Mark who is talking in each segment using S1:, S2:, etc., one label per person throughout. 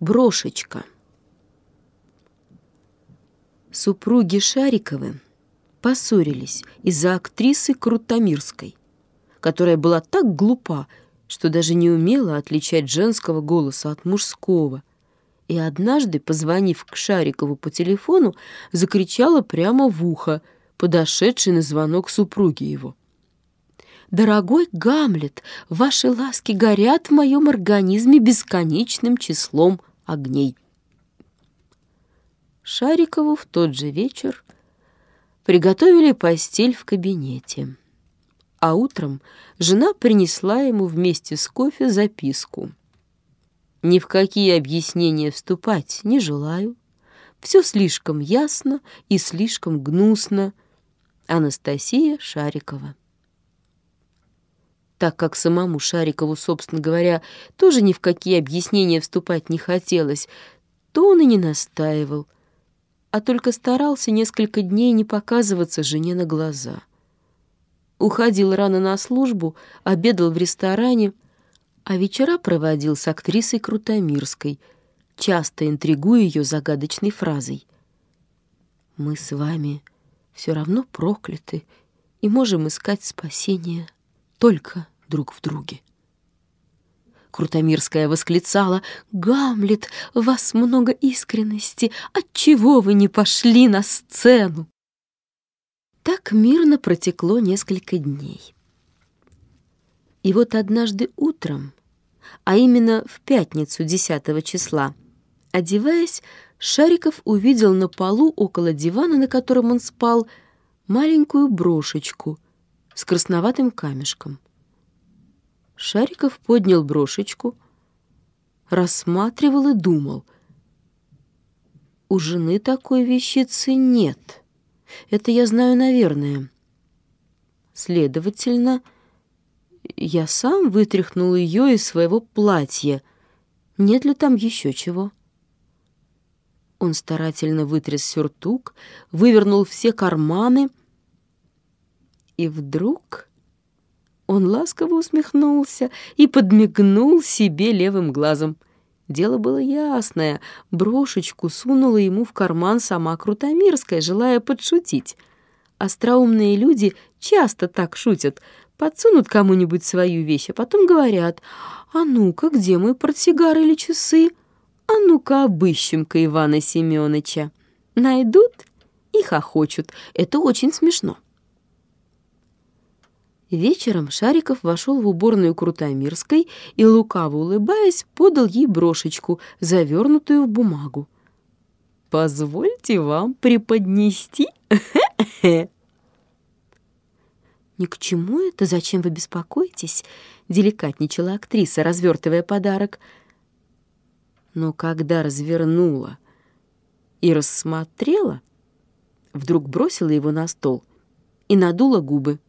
S1: Брошечка. Супруги Шариковы поссорились из-за актрисы Крутомирской, которая была так глупа, что даже не умела отличать женского голоса от мужского. И однажды, позвонив к Шарикову по телефону, закричала прямо в ухо, подошедший на звонок супруги его. «Дорогой Гамлет, ваши ласки горят в моем организме бесконечным числом огней. Шарикову в тот же вечер приготовили постель в кабинете, а утром жена принесла ему вместе с кофе записку. «Ни в какие объяснения вступать не желаю. Все слишком ясно и слишком гнусно. Анастасия Шарикова» так как самому Шарикову, собственно говоря, тоже ни в какие объяснения вступать не хотелось, то он и не настаивал, а только старался несколько дней не показываться жене на глаза. Уходил рано на службу, обедал в ресторане, а вечера проводил с актрисой Крутомирской, часто интригуя ее загадочной фразой. «Мы с вами все равно прокляты и можем искать спасение только друг в друге. Крутомирская восклицала, «Гамлет, у вас много искренности, отчего вы не пошли на сцену?» Так мирно протекло несколько дней. И вот однажды утром, а именно в пятницу 10 числа, одеваясь, Шариков увидел на полу около дивана, на котором он спал, маленькую брошечку — с красноватым камешком. Шариков поднял брошечку, рассматривал и думал. У жены такой вещицы нет. Это я знаю, наверное. Следовательно, я сам вытряхнул ее из своего платья. Нет ли там еще чего? Он старательно вытряс сюртук, вывернул все карманы — и вдруг он ласково усмехнулся и подмигнул себе левым глазом. Дело было ясное. Брошечку сунула ему в карман сама Крутомирская, желая подшутить. Остроумные люди часто так шутят. Подсунут кому-нибудь свою вещь, а потом говорят, «А ну-ка, где мой портсигар или часы? А ну-ка, обыщем-ка Ивана Семёныча». Найдут и хохочут. Это очень смешно. Вечером Шариков вошел в уборную Крутомирской и, лукаво улыбаясь, подал ей брошечку, завернутую в бумагу. «Позвольте вам преподнести?» «Ни к чему это? Зачем вы беспокоитесь?» — деликатничала актриса, развертывая подарок. Но когда развернула и рассмотрела, вдруг бросила его на стол и надула губы.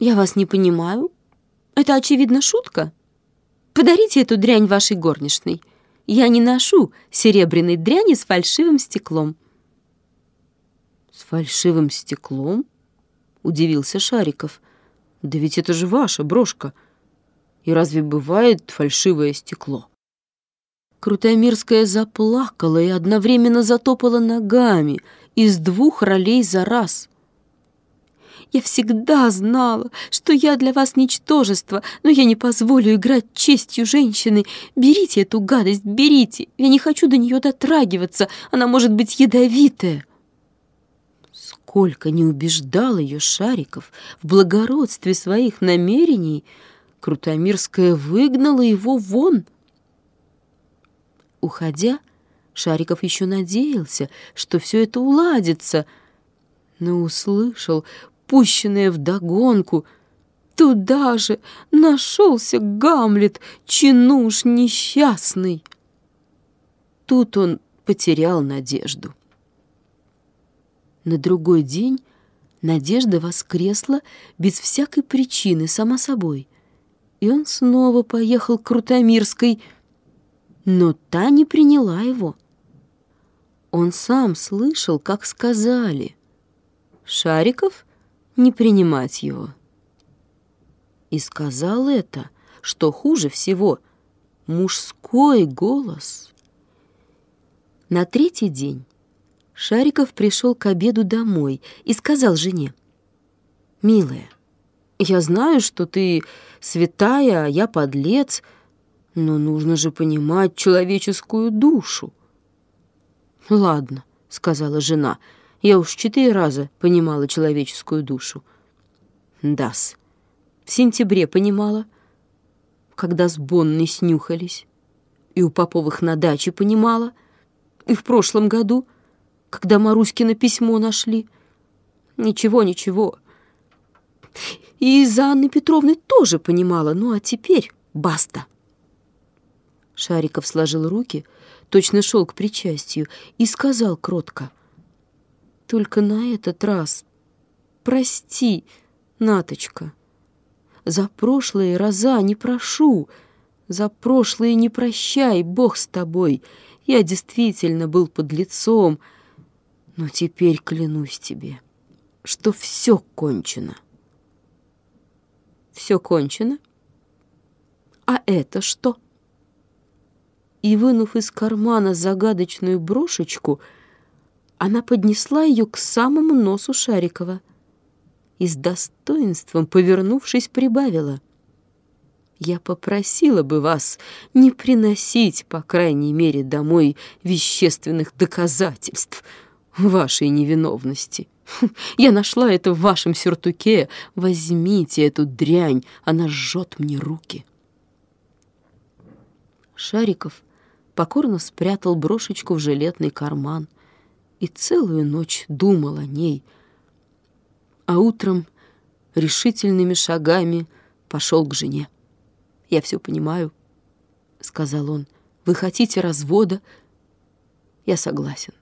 S1: «Я вас не понимаю. Это, очевидно, шутка. Подарите эту дрянь вашей горничной. Я не ношу серебряной дряни с фальшивым стеклом».
S2: «С фальшивым стеклом?» — удивился Шариков. «Да ведь это же ваша брошка. И разве бывает фальшивое стекло?»
S1: Крутомирская заплакала и одновременно затопала ногами из двух ролей за раз. Я всегда знала, что я для вас ничтожество, но я не позволю играть честью женщины. Берите эту гадость, берите. Я не хочу до нее дотрагиваться. Она может быть ядовитая. Сколько не убеждал ее Шариков в благородстве своих намерений, Крутомирская выгнала его вон. Уходя, Шариков еще надеялся, что все это уладится, но услышал пущенные вдогонку. Туда же нашелся Гамлет, чинуш несчастный. Тут он потерял надежду. На другой день надежда воскресла без всякой причины, сама собой. И он снова поехал к Крутомирской, но та не приняла его. Он сам слышал, как сказали. «Шариков не принимать его. И сказал это, что хуже всего, мужское такой голос! На третий день Шариков пришел к обеду домой и сказал жене, «Милая, я знаю, что ты святая, а я подлец, но нужно же понимать человеческую душу». «Ладно», — сказала жена, — «я уж четыре раза понимала человеческую душу». «Да-с, в сентябре понимала, когда с Бонной снюхались, и у Поповых на даче понимала, и в прошлом году, когда Маруськино письмо нашли. Ничего, ничего. И из Анны Петровны тоже понимала, ну а теперь баста. Шариков сложил руки, точно шел к причастию, и сказал кротко. «Только на этот раз прости, Наточка». За прошлые раза не прошу, за прошлые не прощай, Бог с тобой. Я действительно был под лицом, но теперь клянусь тебе, что все кончено. Все кончено? А это что? И, вынув из кармана загадочную брошечку, она поднесла ее к самому носу Шарикова и с достоинством, повернувшись, прибавила. «Я попросила бы вас не приносить, по крайней мере, домой вещественных доказательств вашей невиновности. Я нашла это в вашем сюртуке. Возьмите эту дрянь, она жжет мне руки». Шариков покорно спрятал брошечку в жилетный карман и целую ночь думал о ней — а утром решительными шагами пошел к жене. «Я все понимаю», — сказал он. «Вы хотите развода? Я согласен».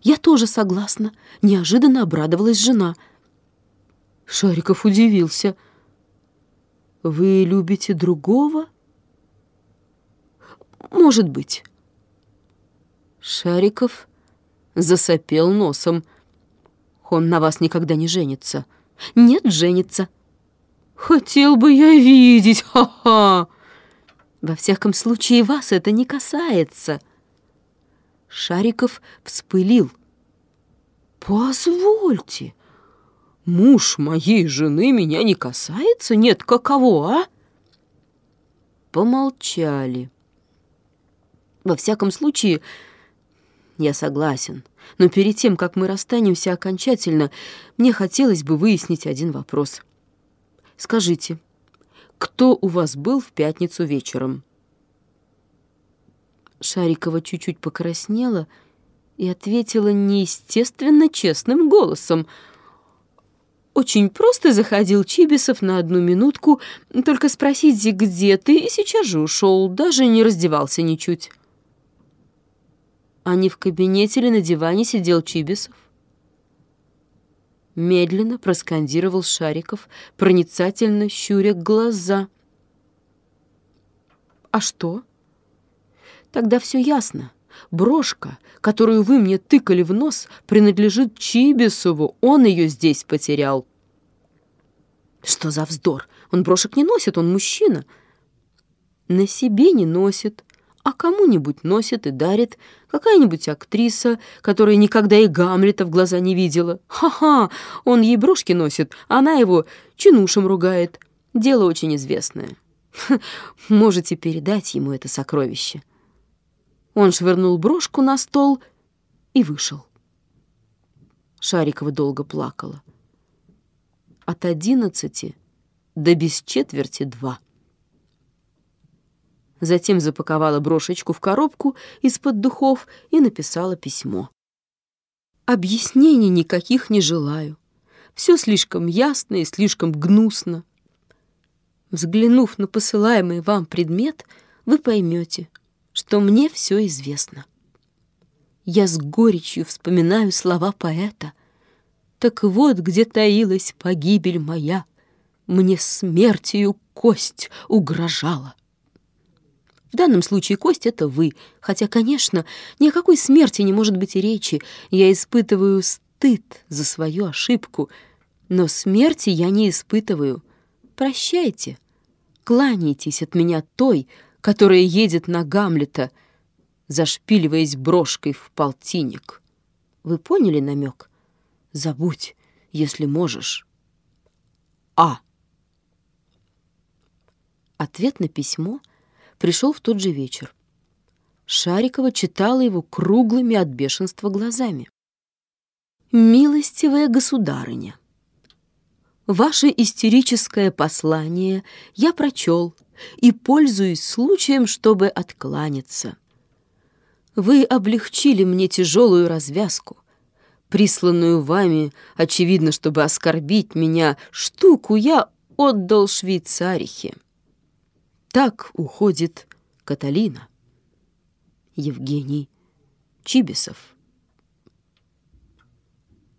S1: «Я тоже согласна», — неожиданно обрадовалась жена. Шариков удивился. «Вы любите другого?» «Может быть». Шариков засопел носом — он на вас никогда не женится. Нет, женится. Хотел бы я видеть, ха-ха. Во всяком случае, вас это не касается. Шариков вспылил. Позвольте, муж моей жены меня не касается? Нет, каково, а? Помолчали. Во всяком случае, я согласен. Но перед тем, как мы расстанемся окончательно, мне хотелось бы выяснить один вопрос. Скажите, кто у вас был в пятницу вечером?» Шарикова чуть-чуть покраснела и ответила неестественно честным голосом. «Очень просто заходил Чибисов на одну минутку, только спросить, где ты, и сейчас же ушел, даже не раздевался ничуть». А не в кабинете или на диване сидел Чибисов? Медленно проскандировал Шариков, проницательно щуря глаза. «А что?» «Тогда все ясно. Брошка, которую вы мне тыкали в нос, принадлежит Чибисову. Он ее здесь потерял». «Что за вздор? Он брошек не носит, он мужчина». «На себе не носит, а кому-нибудь носит и дарит какая-нибудь актриса, которая никогда и Гамлета в глаза не видела. Ха-ха, он ей брошки носит, она его чинушем ругает. Дело очень известное. Можете передать ему это сокровище. Он швырнул брошку на стол и вышел. Шарикова долго плакала. От одиннадцати до без четверти два затем запаковала брошечку в коробку из-под духов и написала письмо. Объяснений никаких не желаю. Все слишком ясно и слишком гнусно. Взглянув на посылаемый вам предмет, вы поймете, что мне все известно. Я с горечью вспоминаю слова поэта. Так вот, где таилась погибель моя, мне смертью кость угрожала. В данном случае кость — это вы. Хотя, конечно, ни о какой смерти не может быть и речи. Я испытываю стыд за свою ошибку. Но смерти я не испытываю. Прощайте. откланяйтесь от меня той, которая едет на Гамлета, зашпиливаясь брошкой в полтинник. Вы поняли намек? Забудь, если можешь. А. Ответ на письмо пришел в тот же вечер. Шарикова читала его круглыми от бешенства глазами. «Милостивая государыня, ваше истерическое послание я прочел и пользуюсь случаем, чтобы откланяться. Вы облегчили мне тяжелую развязку, присланную вами, очевидно, чтобы оскорбить меня, штуку я отдал швейцарихе. Так уходит Каталина. Евгений Чибисов.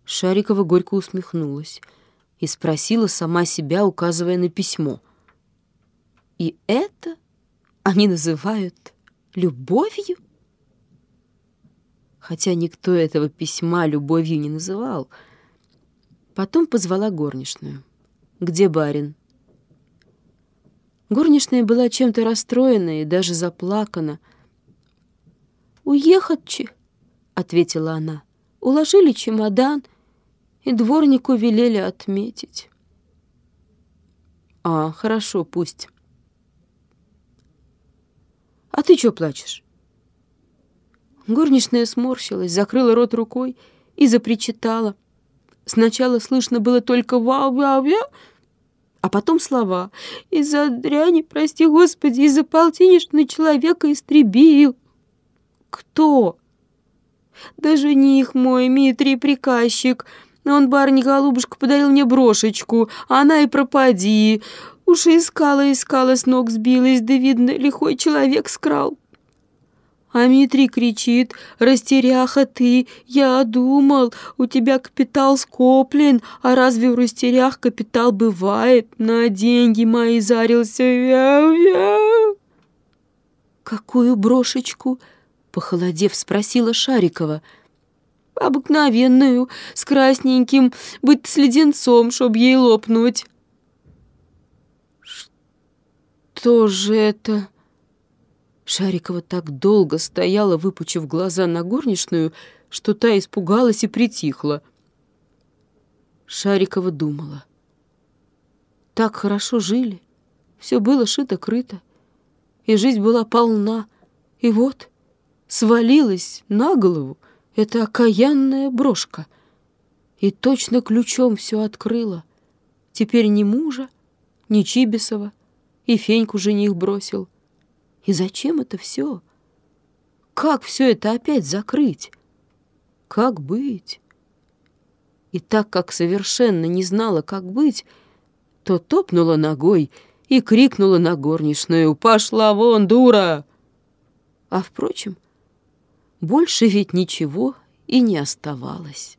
S1: Шарикова горько усмехнулась и спросила сама себя, указывая на письмо. «И это они называют любовью?» Хотя никто этого письма любовью не называл. Потом позвала горничную. «Где барин?» Горничная была чем-то расстроена и даже заплакана, «Уехать-чи», — ответила она. «Уложили чемодан, и дворнику велели отметить». «А, хорошо, пусть». «А ты чё плачешь?» Горничная сморщилась, закрыла рот рукой и запричитала. Сначала слышно было только «вау-вау-вау», а потом слова «Из-за дряни, прости господи, из-за полтинничный человека истребил». «Кто?» «Да жених мой, Митрий приказчик. Он, барни голубушка, подарил мне брошечку, она и пропади. Уж искала, искала, с ног сбилась, да, видно, лихой человек скрал». А Митрий кричит, «Растеряха ты! Я думал, у тебя капитал скоплен, а разве у растерях капитал бывает? На деньги мои зарился, вяу-вяу!» «Какую брошечку?» Похолодев, спросила Шарикова. «Обыкновенную, с красненьким, быть с леденцом, чтоб ей лопнуть». «Что же это?» Шарикова так долго стояла, выпучив глаза на горничную, что та испугалась и притихла. Шарикова думала. Так хорошо жили, все было шито-крыто, и жизнь была полна, и вот свалилась на голову эта окаянная брошка и точно ключом все открыла. Теперь ни мужа, ни Чибисова, и Феньку жених бросил. И зачем это все? Как все это опять закрыть? Как быть? И так как совершенно не знала, как быть, то топнула ногой и крикнула на горничную «Пошла вон, дура!» А, впрочем, больше ведь ничего и не оставалось.